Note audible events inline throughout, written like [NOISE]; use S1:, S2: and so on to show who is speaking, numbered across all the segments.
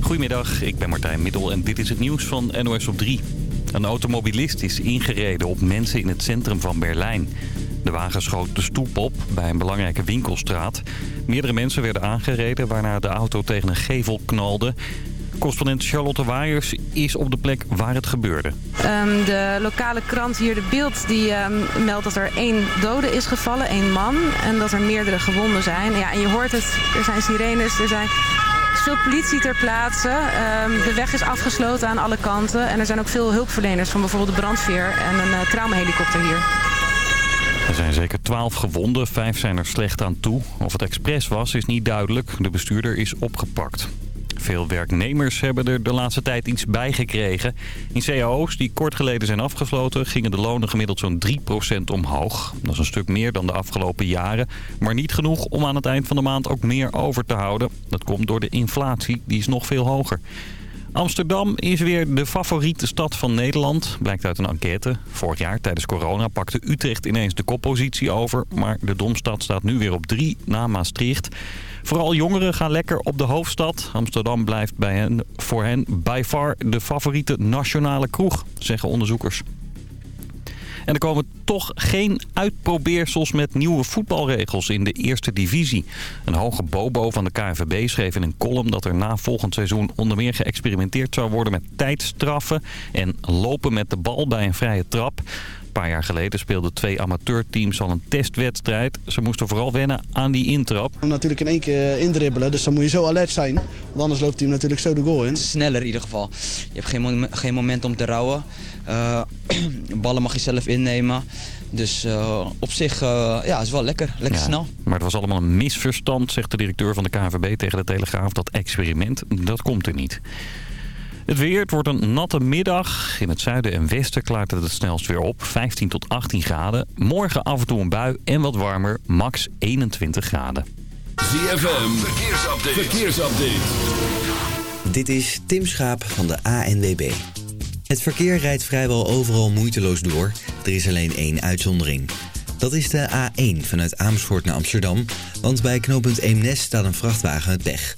S1: Goedemiddag, ik ben Martijn Middel en dit is het nieuws van NOS op 3. Een automobilist is ingereden op mensen in het centrum van Berlijn. De wagen schoot de stoep op bij een belangrijke winkelstraat. Meerdere mensen werden aangereden waarna de auto tegen een gevel knalde. Correspondent Charlotte Waaiers is op de plek waar het gebeurde.
S2: Ehm, de lokale krant hier, De Beeld, die ehm, meldt dat er één dode is gevallen, één man. En dat er meerdere gewonden zijn. Ja, en je hoort het, er zijn sirenes, er zijn veel politie ter plaatse. Ehm, de weg is afgesloten aan alle kanten. En er zijn ook veel hulpverleners van bijvoorbeeld de brandweer en een uh, traumahelikopter hier.
S1: Er zijn zeker twaalf gewonden, vijf zijn er slecht aan toe. Of het expres was, is niet duidelijk. De bestuurder is opgepakt. Veel werknemers hebben er de laatste tijd iets bij gekregen. In cao's die kort geleden zijn afgesloten gingen de lonen gemiddeld zo'n 3% omhoog. Dat is een stuk meer dan de afgelopen jaren. Maar niet genoeg om aan het eind van de maand ook meer over te houden. Dat komt door de inflatie, die is nog veel hoger. Amsterdam is weer de favoriete stad van Nederland, blijkt uit een enquête. Vorig jaar tijdens corona pakte Utrecht ineens de koppositie over. Maar de Domstad staat nu weer op drie na Maastricht. Vooral jongeren gaan lekker op de hoofdstad. Amsterdam blijft bij hen, voor hen by far de favoriete nationale kroeg, zeggen onderzoekers. En er komen toch geen uitprobeersels met nieuwe voetbalregels in de eerste divisie. Een hoge bobo van de KNVB schreef in een column dat er na volgend seizoen onder meer geëxperimenteerd zou worden met tijdstraffen en lopen met de bal bij een vrije trap. Een paar jaar geleden speelden twee amateurteams al een testwedstrijd. Ze moesten vooral wennen aan die intrap.
S3: Natuurlijk in één keer indribbelen, dus dan moet je zo alert zijn. Want anders loopt hij natuurlijk zo de goal in.
S4: Sneller in ieder geval. Je hebt geen, geen moment om te rouwen. Uh, [CLEARS THROAT] ballen mag je zelf innemen. Dus uh, op zich uh, ja, is wel lekker. Lekker
S1: Ja,
S4: snel.
S1: Maar het was allemaal een misverstand, zegt de directeur van de KNVB tegen de Telegraaf. Dat experiment, dat komt er niet. Het weer, het wordt een natte middag. In het zuiden en westen klaart het het snelst weer op. 15 tot 18 graden. Morgen af en toe een bui en wat warmer. Max 21 graden.
S5: ZFM, verkeersupdate. verkeersupdate.
S6: Dit is Tim Schaap van de ANWB. Het verkeer rijdt vrijwel overal moeiteloos door. Er is alleen één uitzondering. Dat is de A1 vanuit Amersfoort naar Amsterdam. Want bij knooppunt Eemnes staat een vrachtwagen met pech.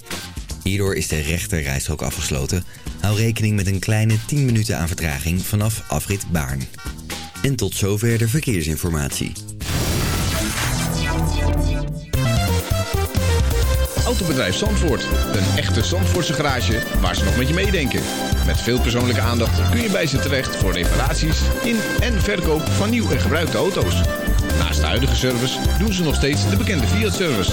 S6: Hierdoor is de rechter rijstrook afgesloten. Hou rekening met een kleine 10 minuten aan vertraging vanaf afrit Baarn. En tot zover de verkeersinformatie.
S7: Autobedrijf Zandvoort. Een echte Zandvoortse garage waar ze nog met je meedenken. Met veel persoonlijke aandacht kun je bij ze terecht voor reparaties in en verkoop van nieuw en gebruikte auto's. Naast de huidige service doen ze nog steeds de bekende Fiat-service.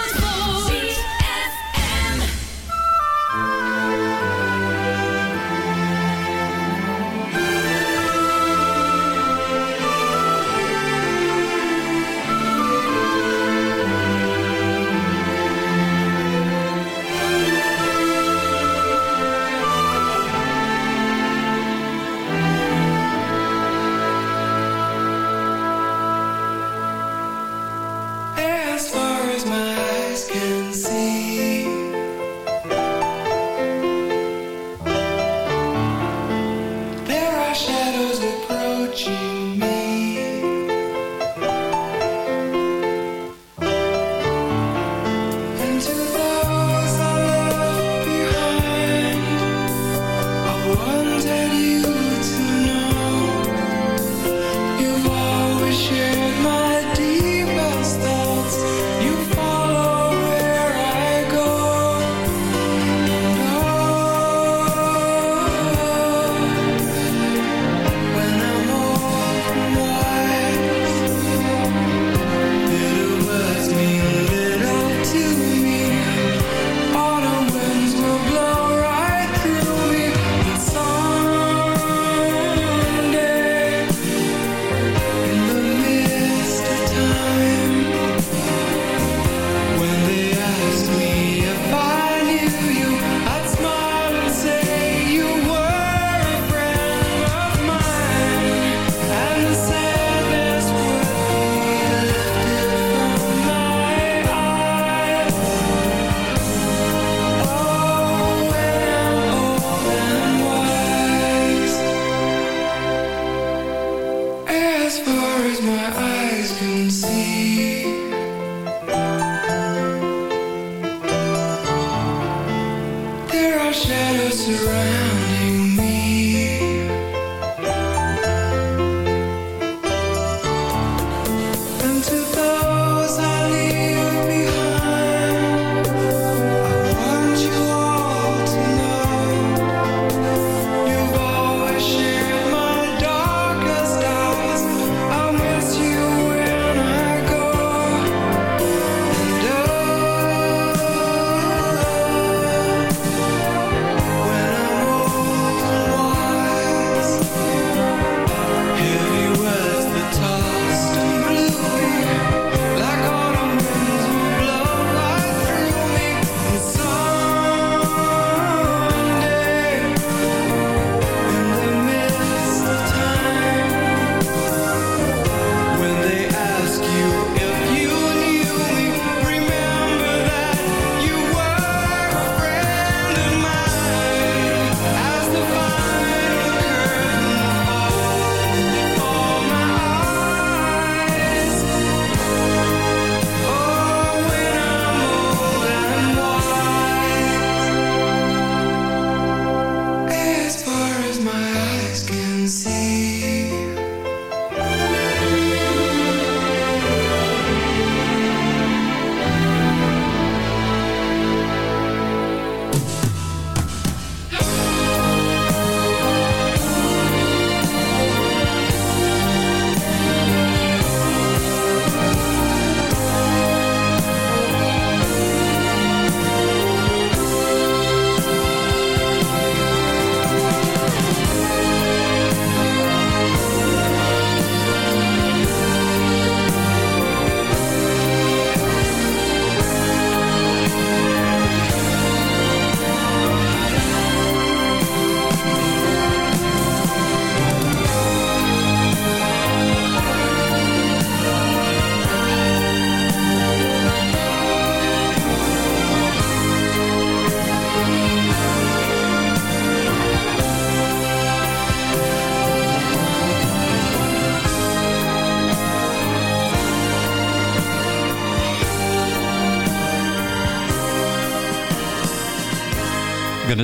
S8: Shadows surrounding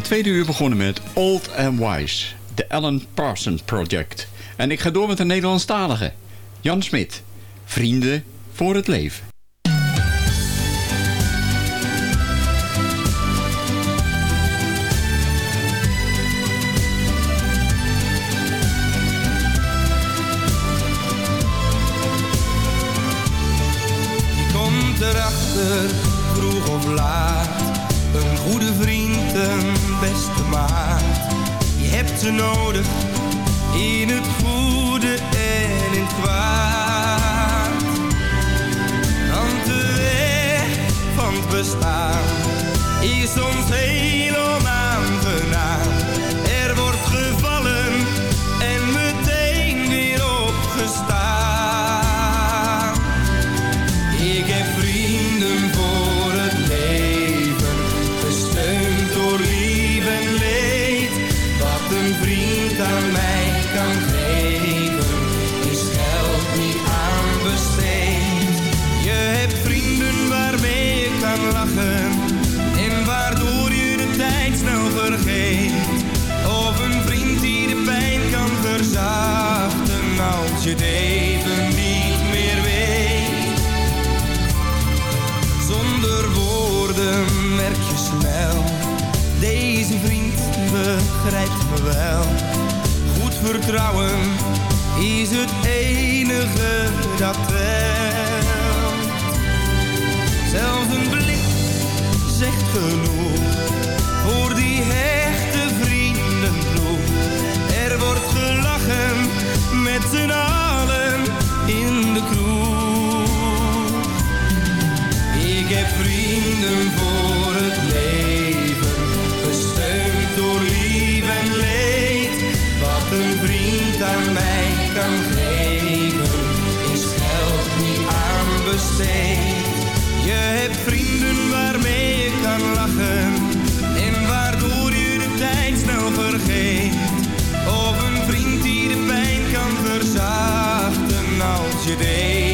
S9: tweede uur begonnen met Old and Wise, de Alan Parsons Project. En ik ga door met de Nederlandstalige. Jan Smit, Vrienden voor het Leven.
S8: Komt erachter, Ze nodig, in het goede en in het kwaad. Want de weg van het bestaan is soms heel Of een vriend die de pijn kan verzachten als je het even niet meer weet. Zonder woorden merk je snel. Deze vriend begrijpt me wel. Goed vertrouwen is het enige dat telt. Zelfs een blik zegt genoeg met z'n allen in de kroeg. Ik heb vrienden voor het leven, gesteund door lief en leed. Wat een vriend aan mij kan geven, is geld niet aan besteed. Je hebt vrienden waarmee je kan lachen en waardoor je de tijd snel vergeet. Je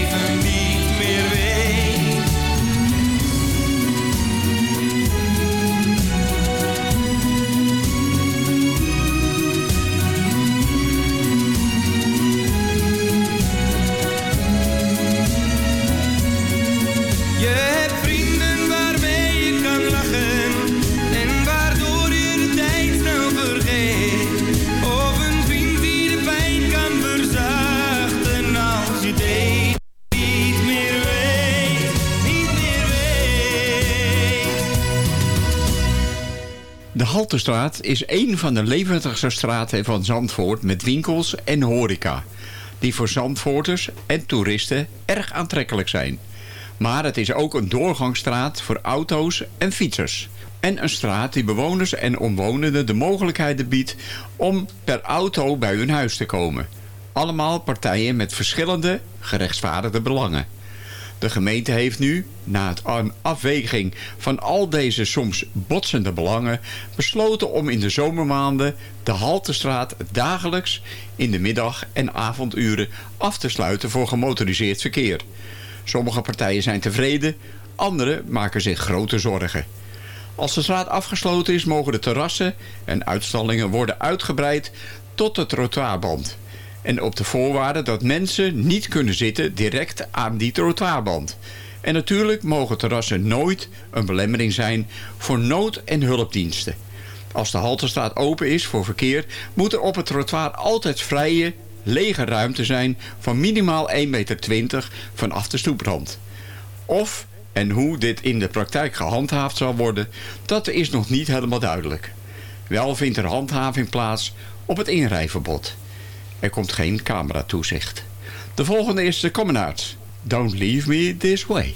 S8: De
S9: Haltestraat is een van de levendigste straten van Zandvoort met winkels en horeca. Die voor Zandvoorters en toeristen erg aantrekkelijk zijn. Maar het is ook een doorgangsstraat voor auto's en fietsers. En een straat die bewoners en omwonenden de mogelijkheden biedt om per auto bij hun huis te komen. Allemaal partijen met verschillende gerechtvaardigde belangen. De gemeente heeft nu, na het afweging van al deze soms botsende belangen, besloten om in de zomermaanden de Haltestraat dagelijks in de middag- en avonduren af te sluiten voor gemotoriseerd verkeer. Sommige partijen zijn tevreden, andere maken zich grote zorgen. Als de straat afgesloten is, mogen de terrassen en uitstallingen worden uitgebreid tot de trottoirband. En op de voorwaarde dat mensen niet kunnen zitten direct aan die trottoirband. En natuurlijk mogen terrassen nooit een belemmering zijn voor nood- en hulpdiensten. Als de haltestraat open is voor verkeer, moet er op het trottoir altijd vrije, lege ruimte zijn van minimaal 1,20 meter vanaf de stoeprand. Of en hoe dit in de praktijk gehandhaafd zal worden, dat is nog niet helemaal duidelijk. Wel vindt er handhaving plaats op het inrijverbod. Er komt geen cameratoezicht. De volgende is de Common Arts. Don't leave me this way.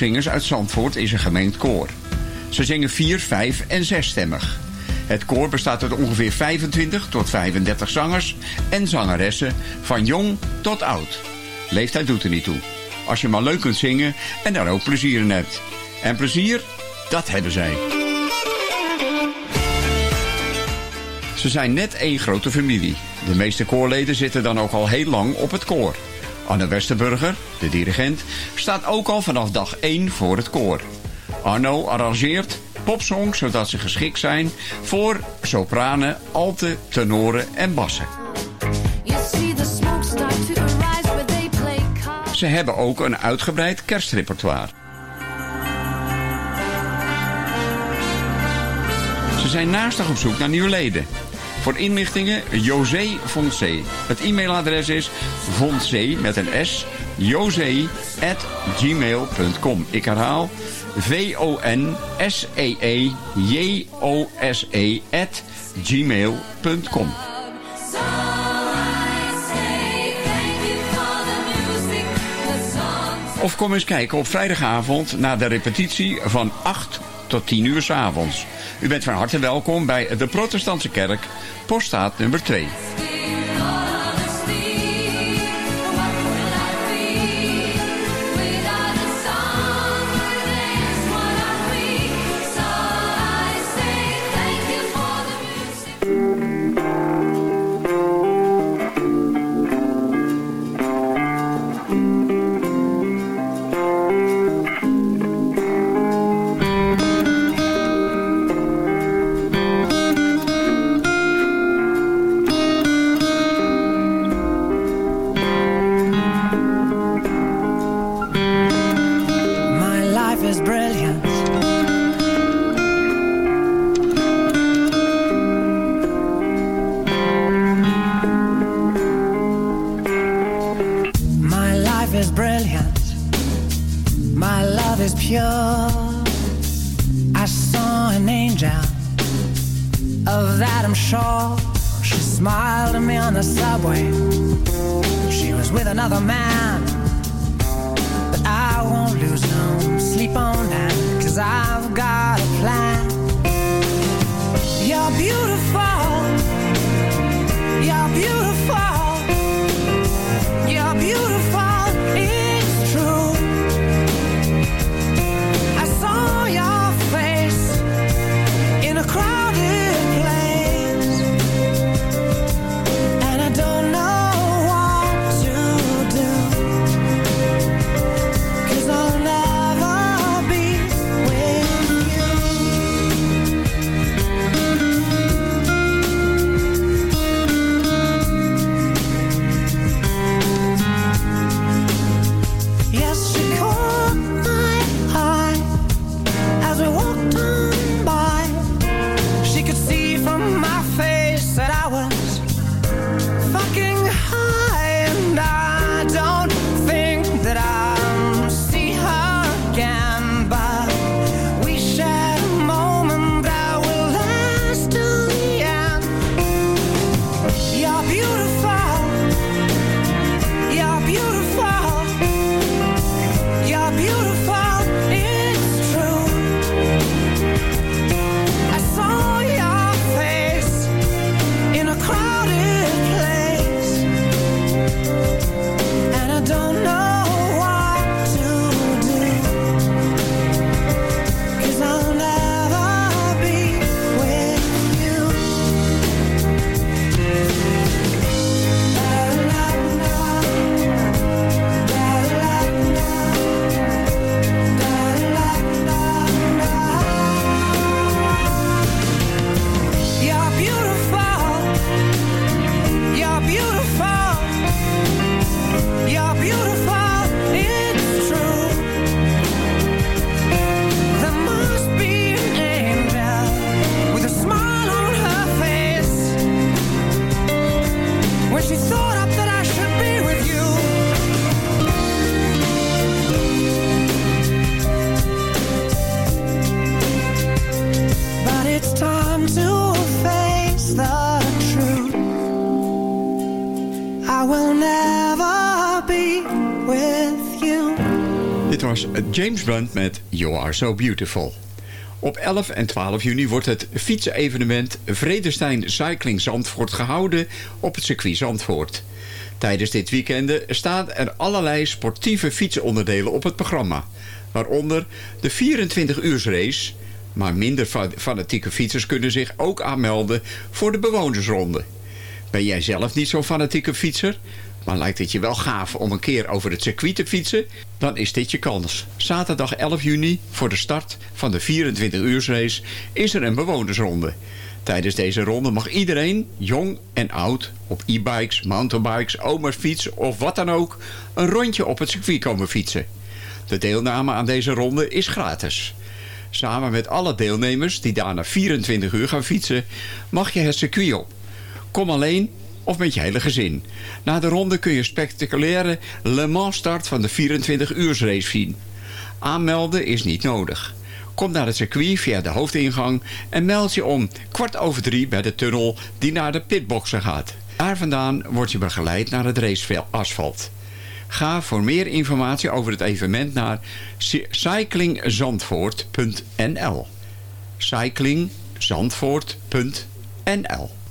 S10: Beachpopzingers uit Zandvoort is een gemengd koor. Ze zingen vier, vijf en zesstemmig. Het koor bestaat uit ongeveer 25 tot 35 zangers en zangeressen, van jong tot oud. Leeftijd doet er niet toe. Als je maar leuk kunt zingen en daar ook plezier in hebt. En plezier, dat hebben zij. Ze zijn net één grote familie. De meeste koorleden zitten dan ook al heel lang op het koor. Anne Westerburger, de dirigent, staat ook al vanaf dag 1 voor het koor. Arno arrangeert popsongs zodat ze geschikt zijn voor sopranen, alten, tenoren en bassen. Ze hebben ook een uitgebreid kerstrepertoire. Ze zijn naastig op zoek naar nieuwe leden. Voor inlichtingen José Fonse. Het e-mailadres is fonse met een s, josé at gmail.com. Ik herhaal V-O-N-S-E-E-J-O-S-E at gmail.com. Of kom eens kijken op vrijdagavond naar de repetitie van 8 tot 10 uur s avonds. U bent van harte welkom bij de Protestantse Kerk, poststaat nummer 2.
S9: James Blunt met You Are So Beautiful. Op 11 en 12 juni wordt het fietsevenement Vredestein Cycling Zandvoort gehouden op het circuit Zandvoort. Tijdens dit weekend staan er allerlei sportieve fietsonderdelen op het programma. Waaronder de 24-uursrace, maar minder fanatieke fietsers kunnen zich ook aanmelden voor de bewonersronde. Ben jij zelf niet zo'n fanatieke fietser? Maar lijkt het je wel gaaf om een keer over het circuit te fietsen? Dan is dit je kans. Zaterdag 11 juni, voor de start van de 24-uursrace, is er een bewonersronde. Tijdens deze ronde mag iedereen, jong en oud, op e-bikes, mountainbikes, omersfiets of wat dan ook, een rondje op het circuit komen fietsen. De deelname aan deze ronde is gratis. Samen met alle deelnemers die daarna 24 uur gaan fietsen, mag je het circuit op. Kom alleen of met je hele gezin. Na de ronde kun je spectaculaire Le Mans start van de 24 uursrace zien. Aanmelden is niet nodig. Kom naar het circuit via de hoofdingang en meld je om kwart over drie bij de tunnel die naar de pitboxen gaat. Daar vandaan word je begeleid naar het raceasfalt. Ga voor meer informatie over het evenement naar cyclingzandvoort.nl cyclingzandvoort.nl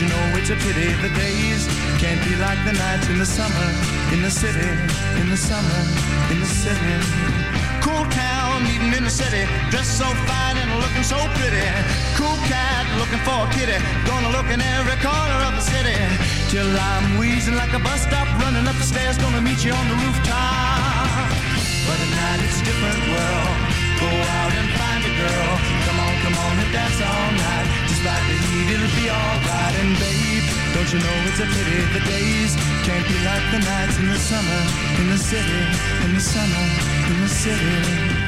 S11: you know it's a pity the days can't be like the nights in the summer, in the city, in the summer, in the city. Cool town, meeting in the city, dressed so fine and looking so pretty. Cool cat, looking for a kitty, gonna look in every corner of the city. Till I'm wheezing like a bus stop, running up the stairs, gonna meet you on the rooftop. But at night it's a different world. Girl. Come on, come on and dance all night. Despite the heat, it'll be alright. And babe, don't you know it's a pity the days can't be like the nights in the summer, in the city, in the summer, in the city.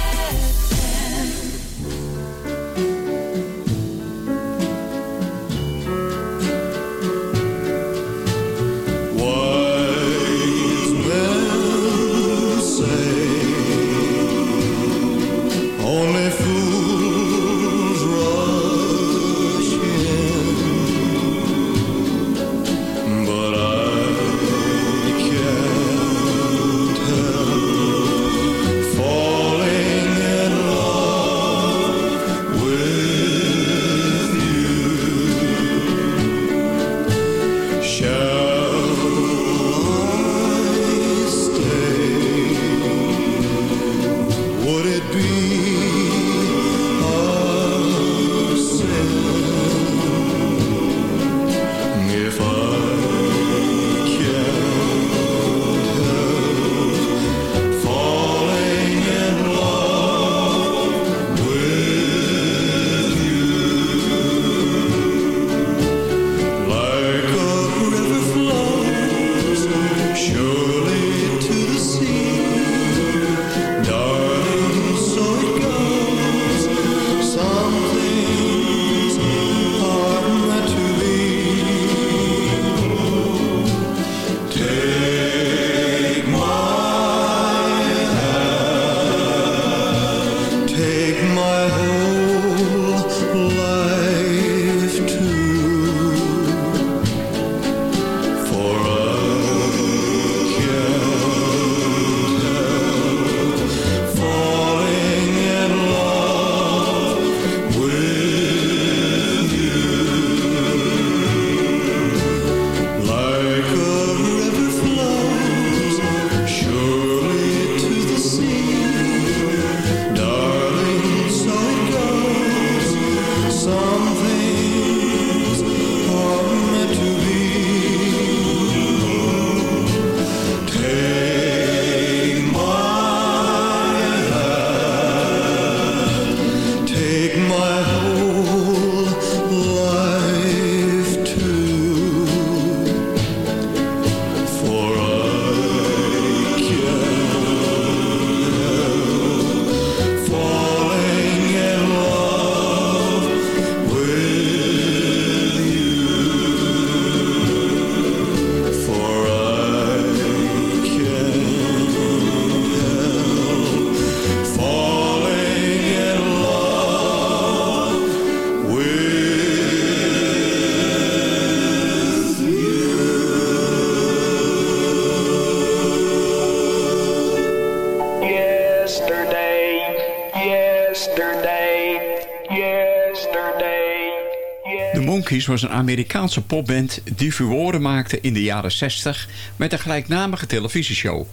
S9: Was een Amerikaanse popband die furoren maakte in de jaren 60 met een gelijknamige televisieshow.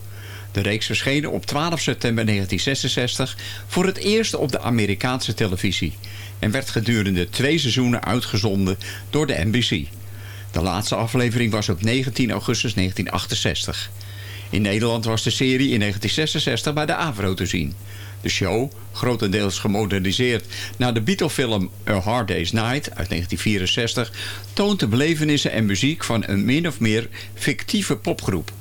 S9: De reeks verscheen op 12 september 1966 voor het eerst op de Amerikaanse televisie en werd gedurende twee seizoenen uitgezonden door de NBC. De laatste aflevering was op 19 augustus 1968. In Nederland was de serie in 1966 bij de AVRO te zien. De show, grotendeels gemoderniseerd naar de Beatle-film A Hard Day's Night uit 1964... toont de belevenissen en muziek van een min of meer fictieve popgroep.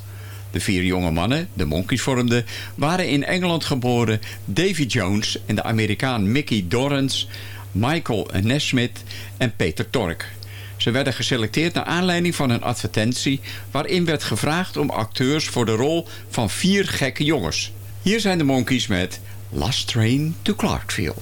S9: De vier jonge mannen, de Monkeys vormden, waren in Engeland geboren Davy Jones en de Amerikaan Mickey Dorrance... Michael Nesmith en Peter Tork. Ze werden geselecteerd naar aanleiding van een advertentie... waarin werd gevraagd om acteurs voor de rol van vier gekke jongens. Hier zijn de Monkeys met Last Train to Clarksville.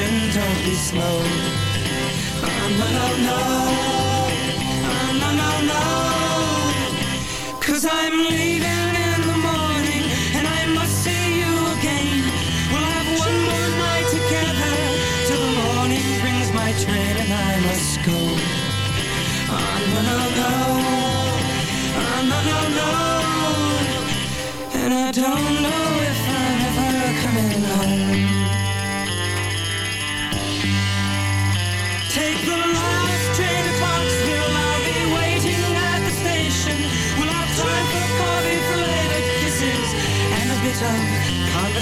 S12: Don't be slow. Ah, oh, no, no, no. Oh, ah, no, no, no. Cause I'm leaving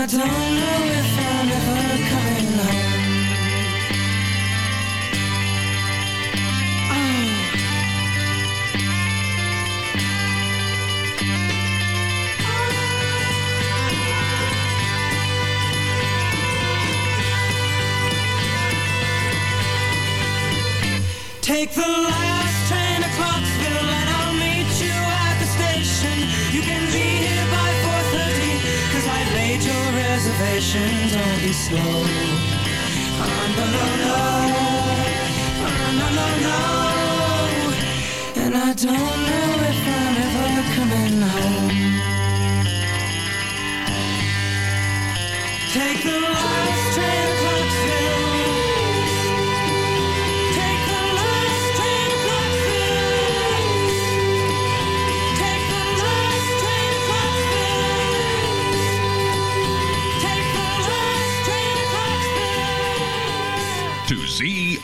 S12: I don't know if I'm reservation. Don't be slow. Oh, ah, no, no, no. Oh, no, no, no. And I don't know if I'm ever coming home. Take the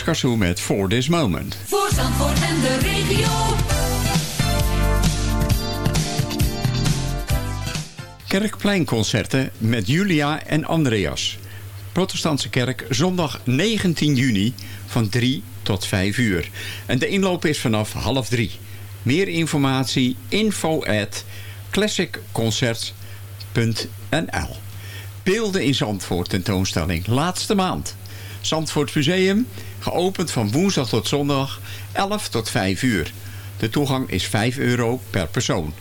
S9: Was met For This Moment.
S13: Voor Zandvoort en de regio.
S9: Kerkpleinconcerten met Julia en Andreas. Protestantse kerk zondag 19 juni van 3 tot 5 uur. En de inloop is vanaf half 3. Meer informatie info at classicconcerts.nl Beelden in Zandvoort tentoonstelling. Laatste maand. Zandvoort Museum, geopend van woensdag tot zondag 11 tot 5 uur. De toegang is 5 euro per persoon.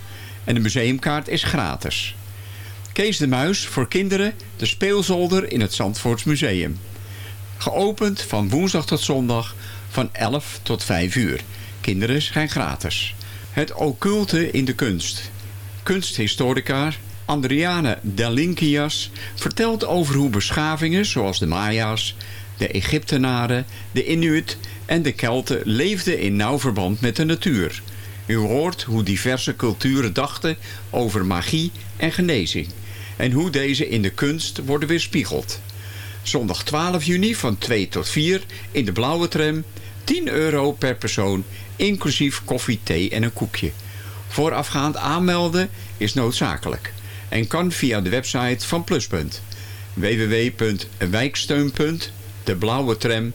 S9: En de museumkaart is gratis. Kees de Muis voor kinderen, de speelzolder in het Zandvoorts Museum. Geopend van woensdag tot zondag van 11 tot 5 uur. Kinderen zijn gratis. Het occulte in de kunst. Kunsthistorica Andriane Delinkias vertelt over hoe beschavingen zoals de Maya's, de Egyptenaren, de Inuit en de Kelten leefden in nauw verband met de natuur. U hoort hoe diverse culturen dachten over magie en genezing en hoe deze in de kunst worden weerspiegeld. Zondag 12 juni van 2 tot 4 in de blauwe tram, 10 euro per persoon, inclusief koffie, thee en een koekje. Voorafgaand aanmelden is noodzakelijk en kan via de website van Pluspunt www.wijksteun.deblauwetram.nl
S14: Looking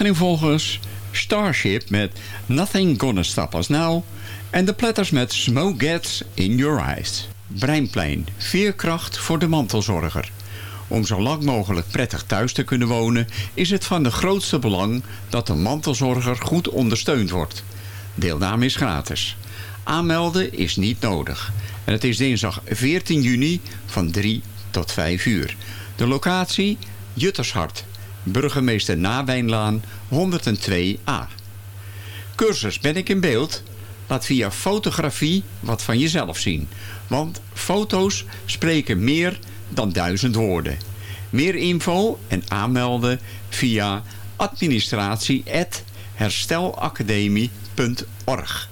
S9: Achterinvolgers Starship met Nothing Gonna Stop Us Now... en de Platters met Smoke Gets In Your Eyes. Breinplein, veerkracht voor de mantelzorger. Om zo lang mogelijk prettig thuis te kunnen wonen... is het van de grootste belang dat de mantelzorger goed ondersteund wordt. Deelname is gratis. Aanmelden is niet nodig. En het is dinsdag 14 juni van 3 tot 5 uur. De locatie Juttershart, burgemeester Nawijnlaan 102a. Cursus Ben ik in beeld? Laat via fotografie wat van jezelf zien. Want foto's spreken meer dan duizend woorden. Meer info en aanmelden via administratie.herstelacademie.org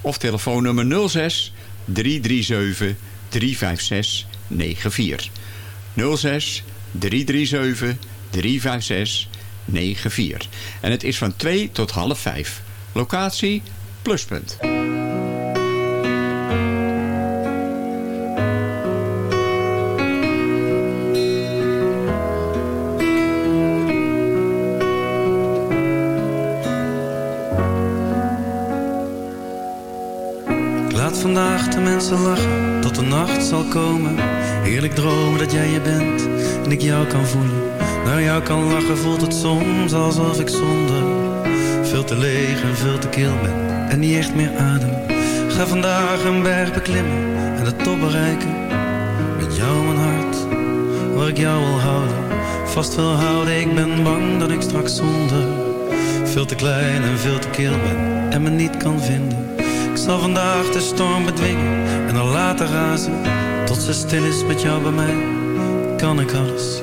S9: of telefoonnummer 06 337 356 94. 06 337 356 94. En het is van 2 tot half 5. Locatie Pluspunt.
S11: Vandaag de mensen lachen tot de nacht zal komen. Heerlijk dromen dat jij je bent en ik jou kan voelen. Naar jou kan lachen voelt het soms alsof ik zonder veel te leeg en veel te kil ben en niet echt meer adem. Ga vandaag een berg beklimmen en de top bereiken. Met jou mijn hart, waar ik jou wil houden. Vast wil houden, ik ben bang dat ik straks zonder veel te klein en veel te kil ben en me niet kan vinden. Ik zal vandaag de storm bedwingen en dan laten razen Tot ze stil is met jou bij mij Kan ik alles,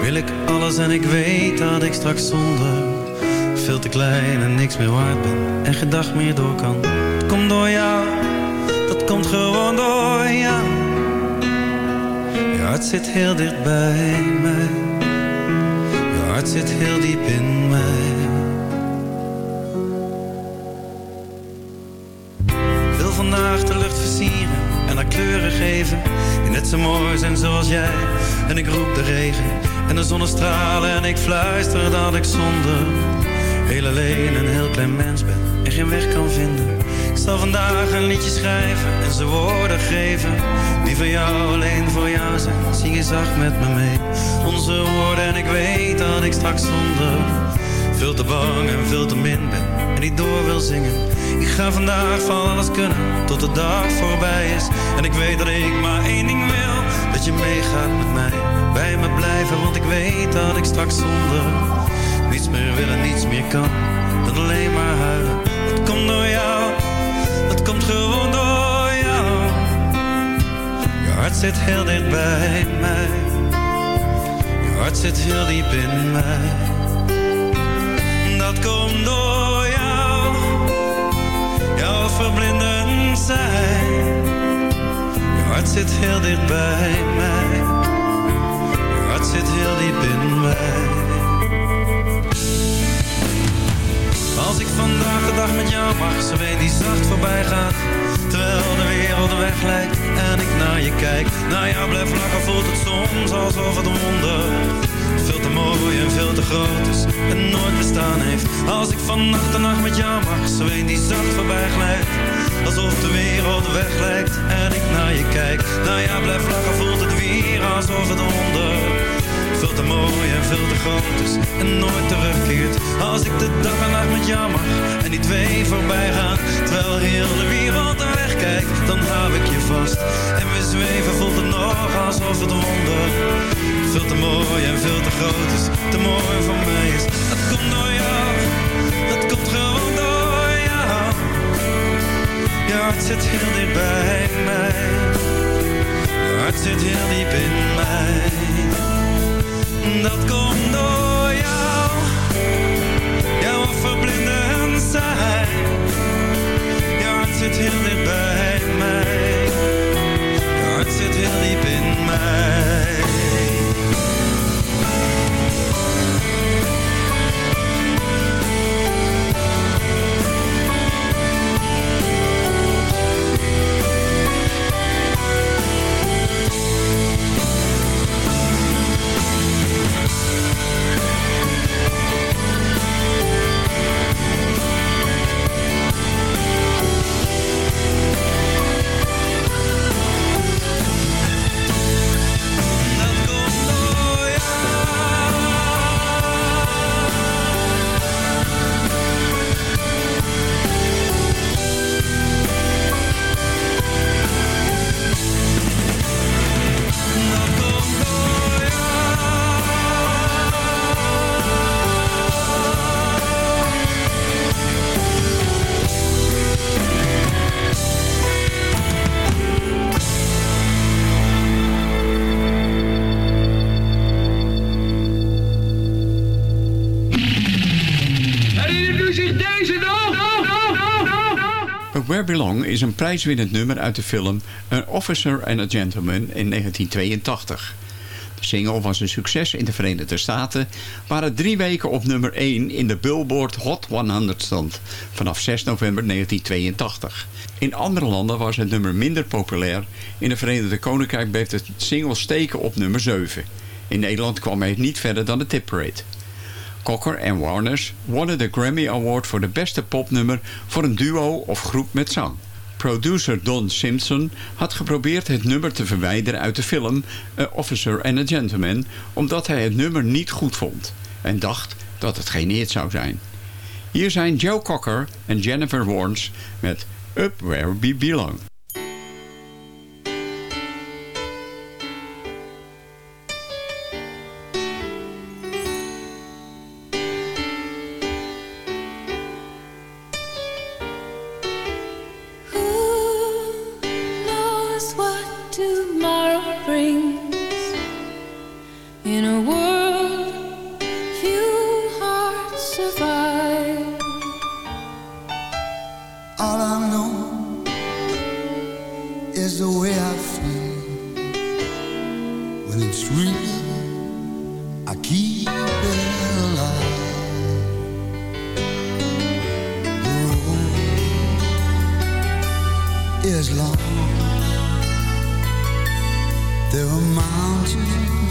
S11: wil ik alles En ik weet dat ik straks zonder Veel te klein en niks meer waard ben En geen dag meer door kan Het komt door jou, dat komt gewoon door jou Je hart zit heel dicht bij mij Je hart zit heel diep in mij wil vandaag de lucht versieren en haar kleuren geven. Die net zo mooi zijn zoals jij. En ik roep de regen en de zonnestralen en ik fluister dat ik zonder heel alleen een heel klein mens ben en geen weg kan vinden. Ik zal vandaag een liedje schrijven en ze woorden geven die voor jou alleen voor jou zijn. Zing je zacht met me mee onze woorden en ik weet dat ik straks zonder veel te bang en veel te min ben en niet door wil zingen. Ik ga vandaag van alles kunnen tot de dag voorbij is en ik weet dat ik maar één ding je meegaat met mij, bij me blijven, want ik weet dat ik straks zonder niets meer wil en niets meer kan dan alleen maar huilen. Het komt door jou, het komt gewoon door jou. Je hart zit heel dicht bij mij, je hart zit heel diep in mij. Dat komt door jou, jouw verblindend zijn. Hart zit heel dicht bij mij, hart zit heel diep in mij. Als ik vandaag de dag met jou mag, zo weet die zacht voorbij gaat. Terwijl de wereld weg lijkt en ik naar je kijk. Naar jou blijf lachen, voelt het soms alsof het wonder veel te mooi en veel te groot is en nooit bestaan heeft. Als ik van nacht en nacht met jou mag, weet die zacht voorbij glijdt. Alsof de wereld weg lijkt en ik naar je kijk. Naar jou blijf lachen, voelt het weer alsof het wonder veel te mooi en veel te groot is en nooit terugkeert. Als ik de dag en nacht met jou mag en die twee voorbij gaan. Terwijl heel de wereld er wegkijkt, dan hou ik je vast. En we zweven voelt het nog alsof het wonder veel te mooi en veel te groot is. Te mooi voor mij is. Het komt door Hart zit heel dicht bij mij. Je hart zit heel diep in mij. Dat komt door jou, jouw verblindend zijn. Je hart zit heel dicht bij mij, je hart zit heel diep in mij.
S9: Belong is een prijswinnend nummer uit de film An Officer and a Gentleman in 1982. De single was een succes in de Verenigde Staten, waar het drie weken op nummer 1 in de Billboard Hot 100 stond, vanaf 6 november 1982. In andere landen was het nummer minder populair. In de Verenigde Koninkrijk bleef de single steken op nummer 7. In Nederland kwam hij niet verder dan de tipparade. Cocker en Warners wonnen de Grammy Award voor de beste popnummer voor een duo of groep met zang. Producer Don Simpson had geprobeerd het nummer te verwijderen uit de film Officer and a Gentleman omdat hij het nummer niet goed vond en dacht dat het geen hit zou zijn. Hier zijn Joe Cocker en Jennifer Warnes met Up Where We Belong.
S15: keep it alive. The road is long. There are mountains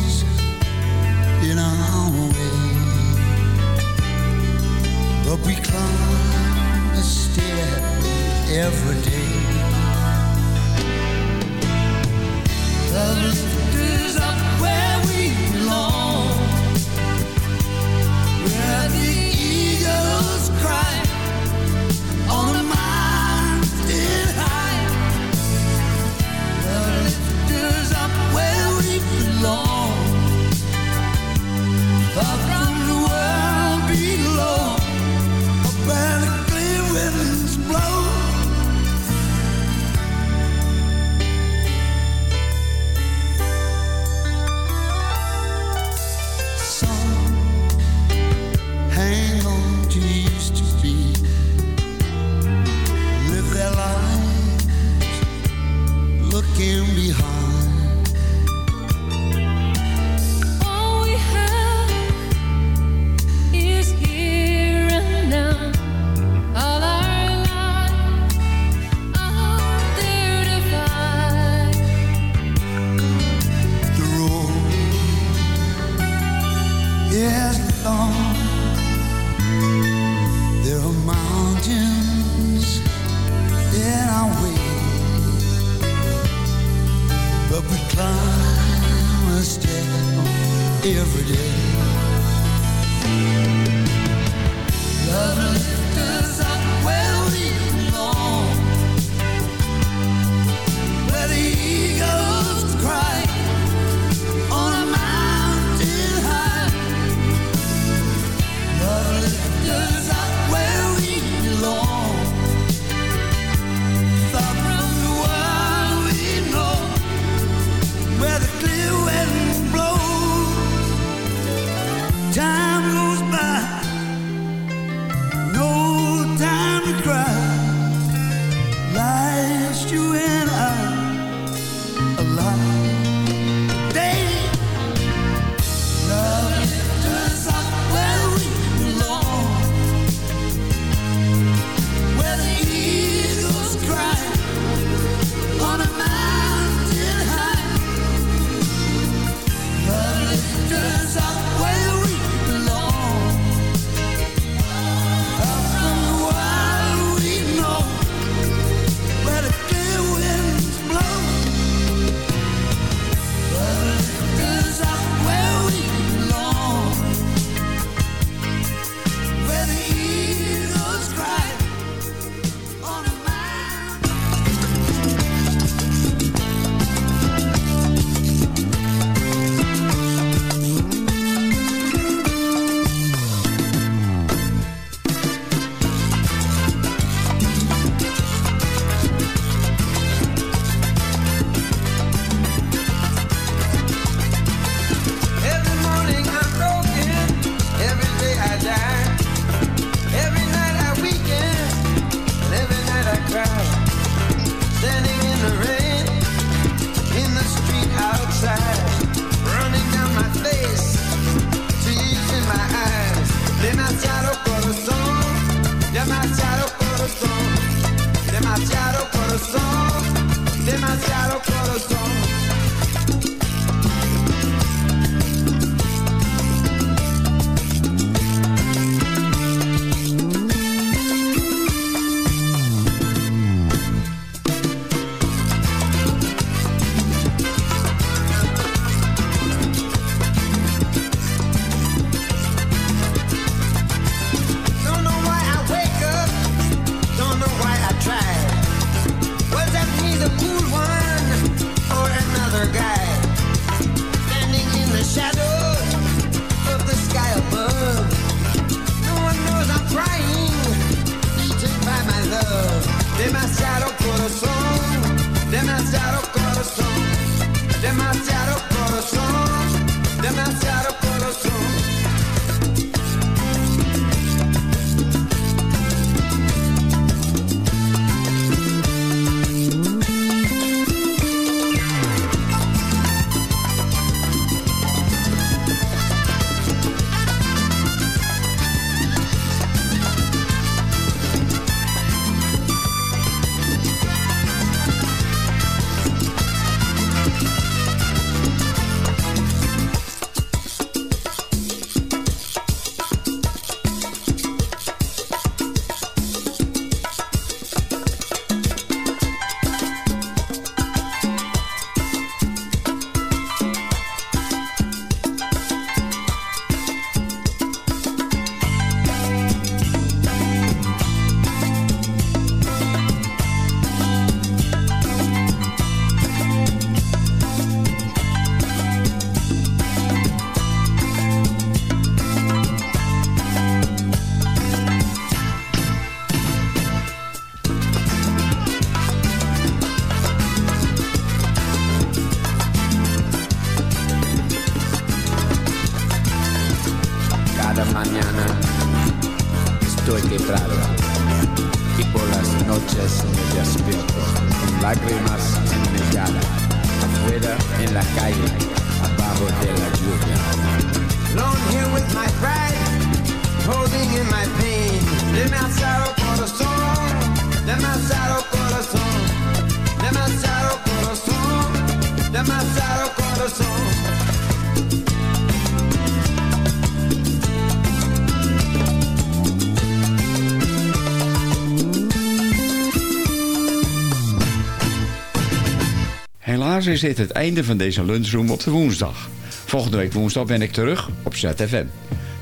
S9: Is dit het einde van deze lunchroom op de woensdag. Volgende week woensdag ben ik terug op ZFM,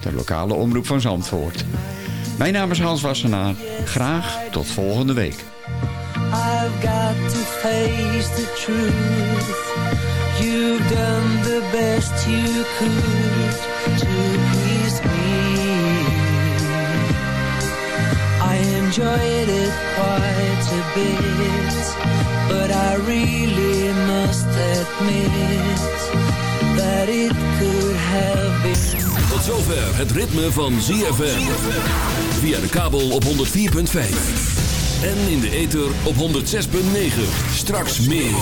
S9: de lokale omroep van Zandvoort. Mijn naam is Hans Wassenaar. Graag tot volgende week.
S16: I've got to face the truth. You've done the best you could to please me. I it quite but I really must admit that it could have been.
S5: Tot zover het ritme van ZFM. Via de kabel op 104.5. En in de ether op 106.9. Straks meer.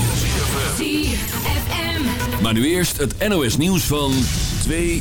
S14: ZFM.
S5: Maar nu eerst het NOS nieuws van 2